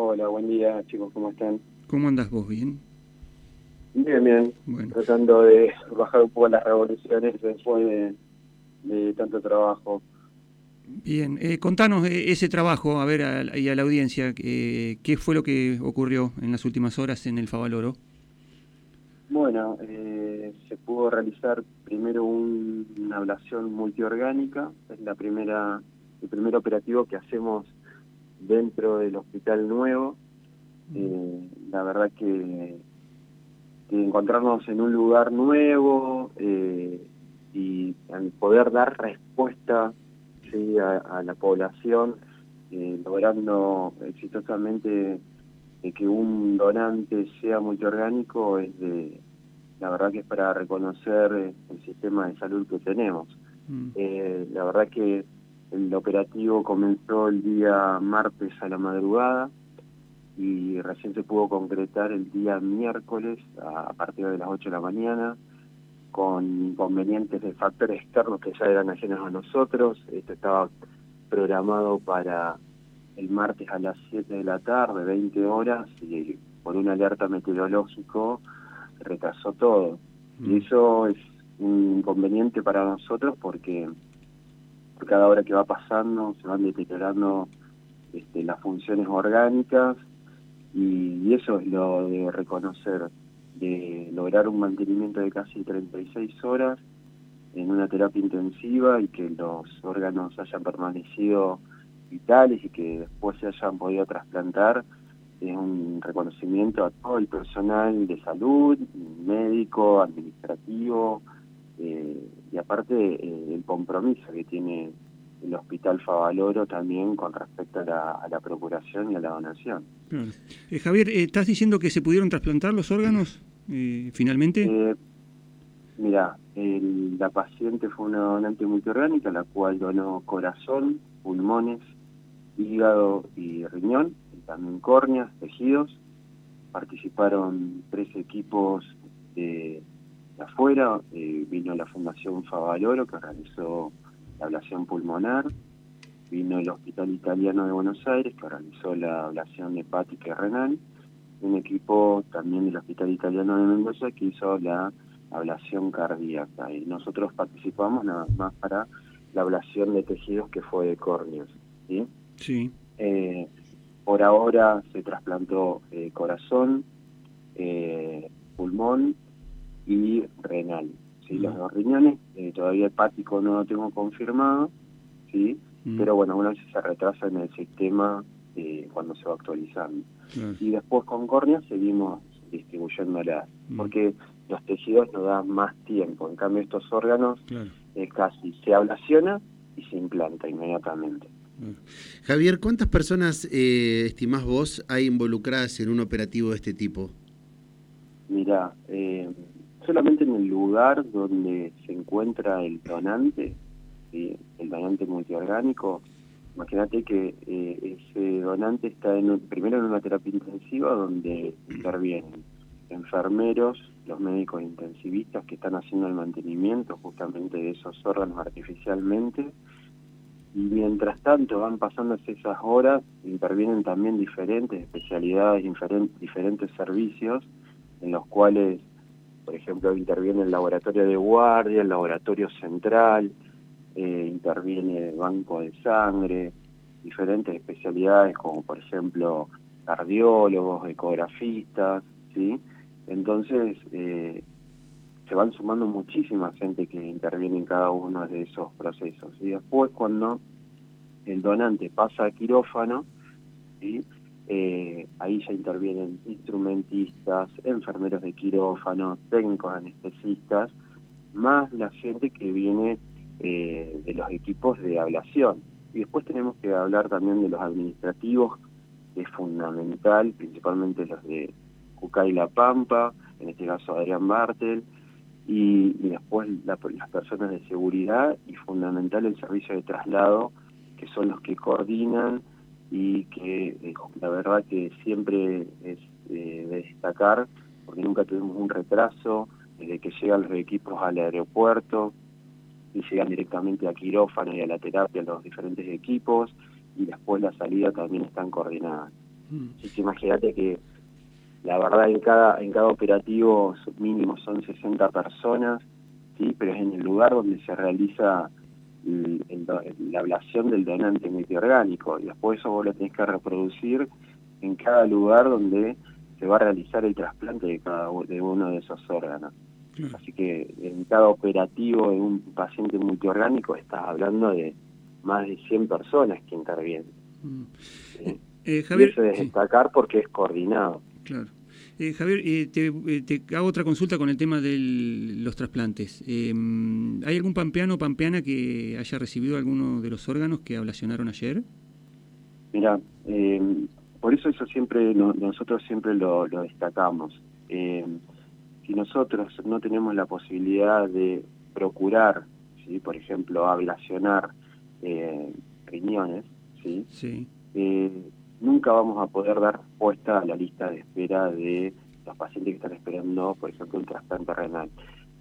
Hola, buen día chicos, ¿cómo están? ¿Cómo andas vos? ¿Bien? Bien, bien. Bueno. Tratando de bajar un poco las revoluciones después de, de tanto trabajo. Bien, eh, contanos eh, ese trabajo, a ver, a, y a la audiencia, eh, ¿qué fue lo que ocurrió en las últimas horas en el Favaloro? Bueno, eh, se pudo realizar primero un- una ablación multiorgánica, es la primera, el primer operativo que hacemos dentro del hospital nuevo. Eh, la verdad que, que encontrarnos en un lugar nuevo eh, y poder dar respuesta sí, a, a la población, eh, logrando exitosamente de que un donante sea multiorgánico es de la verdad que es para reconocer eh, el sistema de salud que tenemos. Mm. Eh, la verdad que el operativo comenzó el día martes a la madrugada y recién se pudo concretar el día miércoles a, partir de las 8 de la mañana con inconvenientes de factores externos que ya eran ajenos a nosotros. Esto estaba programado para el martes a las 7 de la tarde, 20 horas, y por una alerta meteorológico retrasó todo. Mm. Y eso es un inconveniente para nosotros porque cada hora que va pasando se van deteriorando este, las funciones orgánicas y eso es lo de reconocer, de lograr un mantenimiento de casi 36 horas en una terapia intensiva y que los órganos hayan permanecido vitales y que después se hayan podido trasplantar es un reconocimiento a todo el personal de salud, médico, administrativo, eh, y aparte eh, el compromiso que tiene el Hospital Favaloro también con respecto a la, a la procuración y a la donación. Claro. Eh, Javier, eh, ¿estás diciendo que se pudieron trasplantar los órganos eh, finalmente? Eh, mira, el- la paciente fue una donante multiorgánica, la cual donó corazón, pulmones, hígado y riñón, y también córneas, tejidos. Participaron tres equipos de, de afuera, eh, vino la Fundación Favaloro que realizó la ablación pulmonar, vino el Hospital Italiano de Buenos Aires que realizó la ablación hepática y renal, un equipo también del Hospital Italiano de Mendoza que hizo la ablación cardíaca y nosotros participamos nada más para la ablación de tejidos que fue de córneas. ¿sí? Sí. Eh, por ahora se trasplantó eh, corazón, eh, pulmón y renal. ¿sí? Los dos riñones, eh, todavía hepático no lo tengo confirmado, ¿sí? Mm, pero bueno, una vez se retrasa en el sistema eh, cuando se va actualizando. Y después con córnea seguimos distribuyéndolas, Mm. porque los tejidos nos dan más tiempo, en cambio estos órganos eh, casi se ablaciona y se implanta inmediatamente. Javier, ¿cuántas personas eh, estimás vos hay involucradas en un operativo de este tipo? Mira, eh, solamente en el lugar donde se encuentra el donante, ¿sí? el donante multiorgánico, imagínate que eh, ese donante está en primero en una terapia intensiva donde intervienen enfermeros, los médicos intensivistas que están haciendo el mantenimiento justamente de esos órganos artificialmente, y mientras tanto van pasando esas horas, intervienen también diferentes especialidades, diferen- diferentes servicios, en los cuales, por ejemplo, interviene el laboratorio de guardia, el laboratorio central, eh, interviene el banco de sangre, diferentes especialidades como por ejemplo cardiólogos, ecografistas, ¿sí? Entonces eh, se van sumando muchísima gente que interviene en cada uno de esos procesos. Y después cuando el donante pasa a quirófano. Eh, ahí ya intervienen instrumentistas, enfermeros de quirófano, técnicos anestesistas, más la gente que viene eh, de los equipos de ablación. Y después tenemos que hablar también de los administrativos, que es fundamental, principalmente los de Cucá y La Pampa, en este caso Adrián Bartel, y, después la- las personas de seguridad y fundamental el servicio de traslado, que son los que coordinan y que eh, la verdad que siempre es eh, de destacar, porque nunca tuvimos un retraso desde que llegan los equipos al aeropuerto y llegan directamente a quirófano y a la terapia los diferentes equipos y después la salida también están coordinadas. Mm. imagínate que la verdad en cada, en cada operativo mínimo son 60 personas, sí, pero es en el lugar donde se realiza la ablación del donante multiorgánico y después eso vos lo tenés que reproducir en cada lugar donde se va a realizar el trasplante de cada de uno de esos órganos. Así que en cada operativo de un paciente multiorgánico estás hablando de más de 100 personas que intervienen. Mm. Eh, eh, Javier, eso es destacar porque es coordinado. Claro. Eh, Javier, te, te, hago otra consulta con el tema de los trasplantes. ¿Hay algún pampeano o pampeana que haya recibido alguno de los órganos que ablacionaron ayer? Mira, por eso eso siempre nosotros siempre lo, destacamos. si nosotros no tenemos la posibilidad de procurar, ¿sí? por ejemplo, ablacionar eh, riñones, ¿sí? sí. Eh, nunca vamos a poder dar respuesta a la lista de espera de los pacientes que están esperando, por ejemplo, un trasplante renal.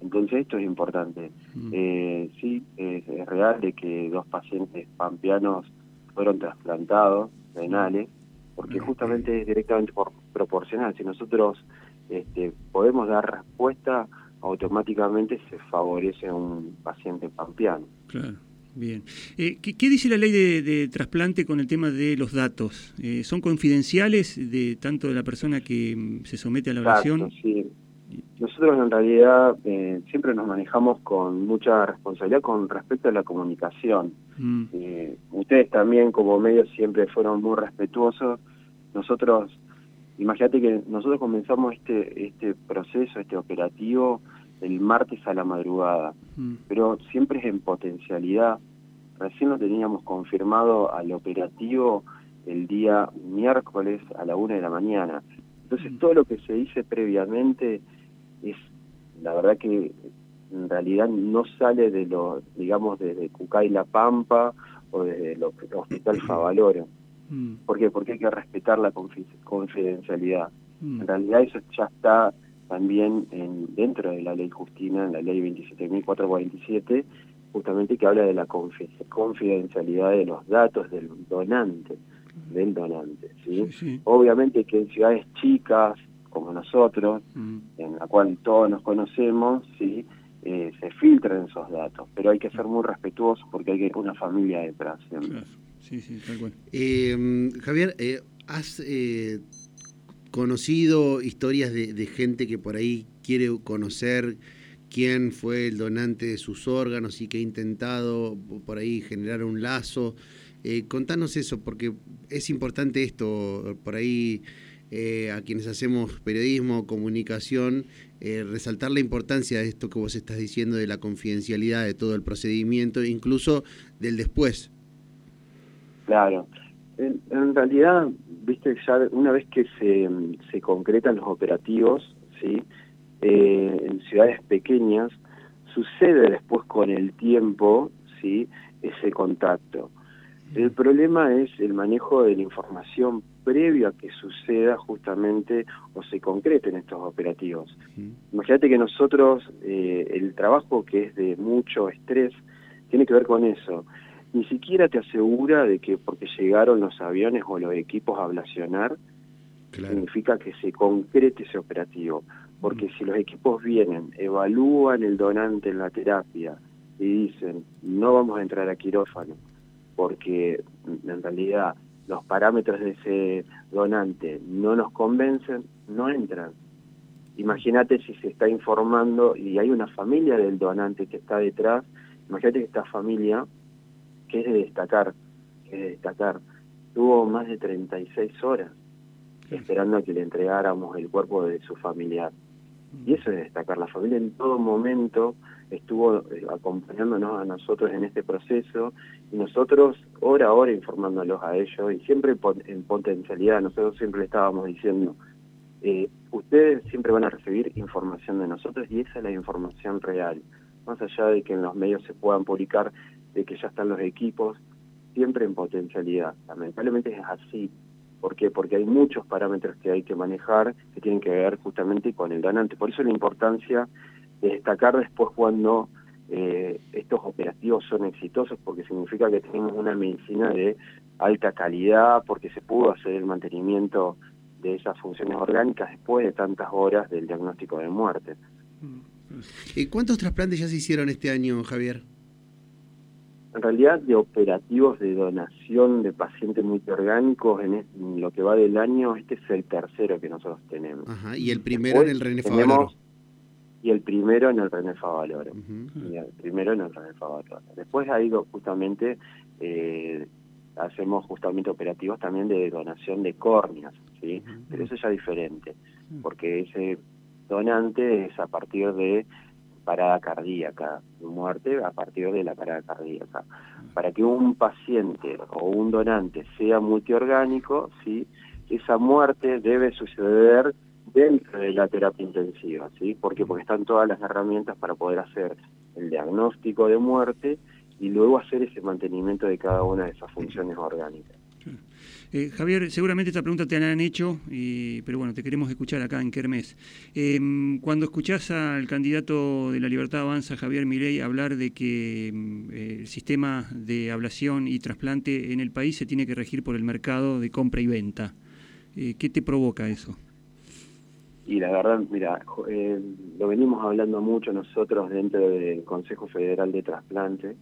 Entonces esto es importante. Mm. Eh, sí, es, real de que dos pacientes pampeanos fueron trasplantados renales, porque justamente es directamente por, proporcional. Si nosotros este, podemos dar respuesta, automáticamente se favorece a un paciente pampeano. Claro. Bien. Eh, ¿qué, dice la ley de, trasplante con el tema de los datos? Eh, ¿Son confidenciales de tanto de la persona que mm, se somete a la oración? sí. Nosotros en realidad eh, siempre nos manejamos con mucha responsabilidad con respecto a la comunicación. Mm. ustedes también como medios siempre fueron muy respetuosos. Nosotros, imagínate que nosotros comenzamos este, este proceso, este operativo, el martes a la madrugada, mm. pero siempre es en potencialidad. Recién lo teníamos confirmado al operativo el día miércoles a la una de la mañana. Entonces mm. todo lo que se dice previamente es, la verdad que en realidad no sale de lo, digamos, desde Cucay La Pampa o desde el Hospital Favaloro. Mm. ¿Por qué? Porque hay que respetar la confidencialidad. En realidad eso ya está también en, dentro de la ley Justina, en la ley 27.447, justamente que habla de la confidencialidad de los datos del donante, del donante. ¿sí? Obviamente que en ciudades chicas, como nosotros, mm. en la cual todos nos conocemos, ¿sí? Eh, se filtran esos datos, pero hay que ser muy respetuosos porque hay que una familia detrás. Sí, sí, tal cual. Eh, Javier, eh, ¿has eh, conocido historias de, gente que por ahí quiere conocer quién fue el donante de sus órganos y que ha intentado por ahí generar un lazo. Eh, contanos eso, porque es importante esto, por ahí eh, a quienes hacemos periodismo, comunicación, eh, resaltar la importancia de esto que vos estás diciendo, de la confidencialidad de todo el procedimiento, incluso del después. Claro, en realidad viste, ya una vez que se, se concretan los operativos, ¿sí? Eh, en ciudades pequeñas, sucede después con el tiempo, ¿sí? Ese contacto. El problema es el manejo de la información previo a que suceda justamente o se concreten estos operativos. Imagínate que nosotros, eh, el trabajo que es de mucho estrés, tiene que ver con eso ni siquiera te asegura de que porque llegaron los aviones o los equipos a ablacionar, significa que se concrete ese operativo. Porque mm. si los equipos vienen, evalúan el donante en la terapia y dicen, no vamos a entrar a quirófano, porque en realidad los parámetros de ese donante no nos convencen, no entran. Imagínate si se está informando y hay una familia del donante que está detrás, imagínate que esta familia que es de destacar, que es de destacar. Tuvo más de 36 horas esperando a que le entregáramos el cuerpo de su familiar. Y eso es de destacar. La familia en todo momento estuvo eh, acompañándonos a nosotros en este proceso y nosotros hora a hora informándolos a ellos y siempre en potencialidad. Nosotros siempre le estábamos diciendo, eh, ustedes siempre van a recibir información de nosotros y esa es la información real. Más allá de que en los medios se puedan publicar de que ya están los equipos, siempre en potencialidad. Lamentablemente es así. ¿Por qué? Porque hay muchos parámetros que hay que manejar que tienen que ver justamente con el donante. Por eso la importancia de destacar después cuando eh, estos operativos son exitosos porque significa que tenemos una medicina de alta calidad, porque se pudo hacer el mantenimiento de esas funciones orgánicas después de tantas horas del diagnóstico de muerte. ¿Y cuántos trasplantes ya se hicieron este año, Javier? En realidad, de operativos de donación de pacientes multiorgánicos en, en lo que va del año, este es el tercero que nosotros tenemos. Ajá, y el primero en el René Favaloro. Y el primero en el René Favaloro. y el primero en el René Favaloro. Después ha ido justamente, eh, hacemos justamente operativos también de donación de córneas, ¿sí? Pero eso ya es diferente, porque ese donante es a partir de parada cardíaca, muerte a partir de la parada cardíaca. Para que un paciente o un donante sea multiorgánico, ¿sí? esa muerte debe suceder dentro de la terapia intensiva, ¿sí? ¿Por Porque están todas las herramientas para poder hacer el diagnóstico de muerte y luego hacer ese mantenimiento de cada una de esas funciones orgánicas. Eh, Javier, seguramente esta pregunta te la han hecho, pero bueno, te queremos escuchar acá en Kermés. Em, cuando escuchás al candidato de la Libertad Avanza, Javier Milei, hablar de que em, el sistema de ablación y trasplante en el país se tiene que regir por el mercado de compra y venta, eh, ¿qué te provoca eso? Y la verdad, mira, eh, lo venimos hablando mucho nosotros dentro del Consejo Federal de Trasplante.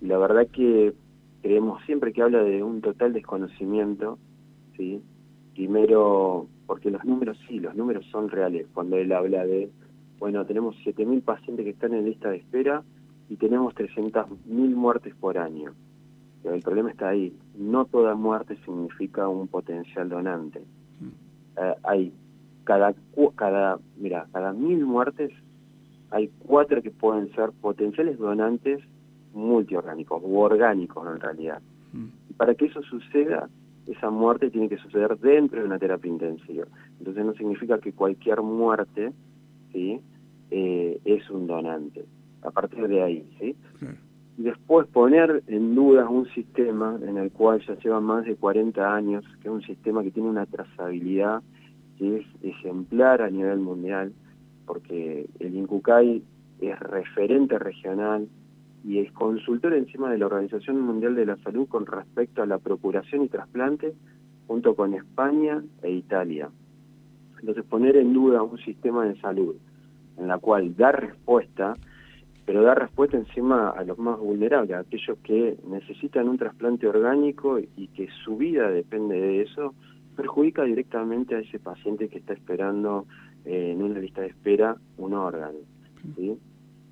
la verdad que creemos siempre que habla de un total desconocimiento, ¿sí? Primero, porque los números sí, los números son reales. Cuando él habla de, bueno, tenemos 7.000 pacientes que están en lista de espera y tenemos 300.000 muertes por año. Pero el problema está ahí. No toda muerte significa un potencial donante. Mm. Eh, hay cada, cada, mira, cada mil muertes hay cuatro que pueden ser potenciales donantes multiorgánicos u orgánicos en realidad. Mm. Y para que eso suceda, esa muerte tiene que suceder dentro de una terapia intensiva. Entonces no significa que cualquier muerte ¿sí? Eh, es un donante. A partir de ahí, ¿sí? Y después poner en duda un sistema en el cual ya lleva más de 40 años, que es un sistema que tiene una trazabilidad que es ejemplar a nivel mundial, porque el INCUCAI es referente regional, y es consultor encima de la Organización Mundial de la Salud con respecto a la procuración y trasplante junto con España e Italia. Entonces poner en duda un sistema de salud en la cual da respuesta, pero da respuesta encima a los más vulnerables, a aquellos que necesitan un trasplante orgánico y que su vida depende de eso, perjudica directamente a ese paciente que está esperando eh, en una lista de espera un órgano. ¿sí?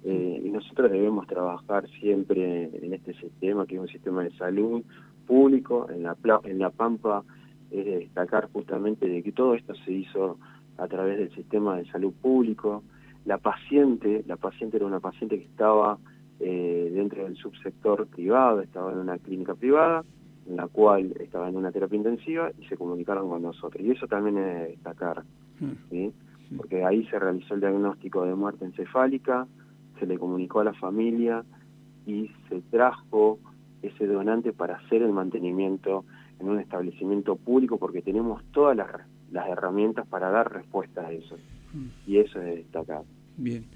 Eh, y nosotros debemos trabajar siempre en este sistema, que es un sistema de salud público. En la, en la Pampa es destacar justamente de que todo esto se hizo a través del sistema de salud público. La paciente, la paciente era una paciente que estaba eh, dentro del subsector privado, estaba en una clínica privada, en la cual estaba en una terapia intensiva y se comunicaron con nosotros. Y eso también es destacar, mm. ¿sí? porque ahí se realizó el diagnóstico de muerte encefálica, se le comunicó a la familia y se trajo ese donante para hacer el mantenimiento en un establecimiento público porque tenemos todas las, herramientas para dar respuesta a eso. Mm. Y eso es destacar. Bien.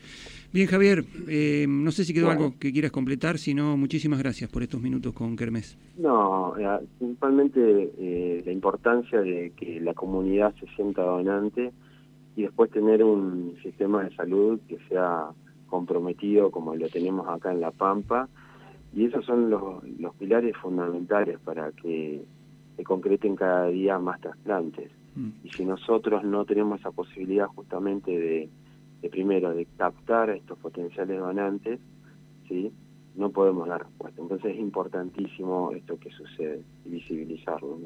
Bien, Javier, eh, no sé si quedó algo que quieras completar, sino muchísimas gracias por estos minutos con Kermés. No, eh, principalmente eh, la importancia de que la comunidad se sienta donante y después tener un sistema de salud que sea comprometido como lo tenemos acá en La Pampa, y esos son los, los pilares fundamentales para que se concreten cada día más trasplantes. Mm. Y si nosotros no tenemos esa posibilidad justamente de, de primero, de captar a estos potenciales donantes, ¿sí? no podemos dar respuesta. Entonces es importantísimo esto que sucede y visibilizarlo.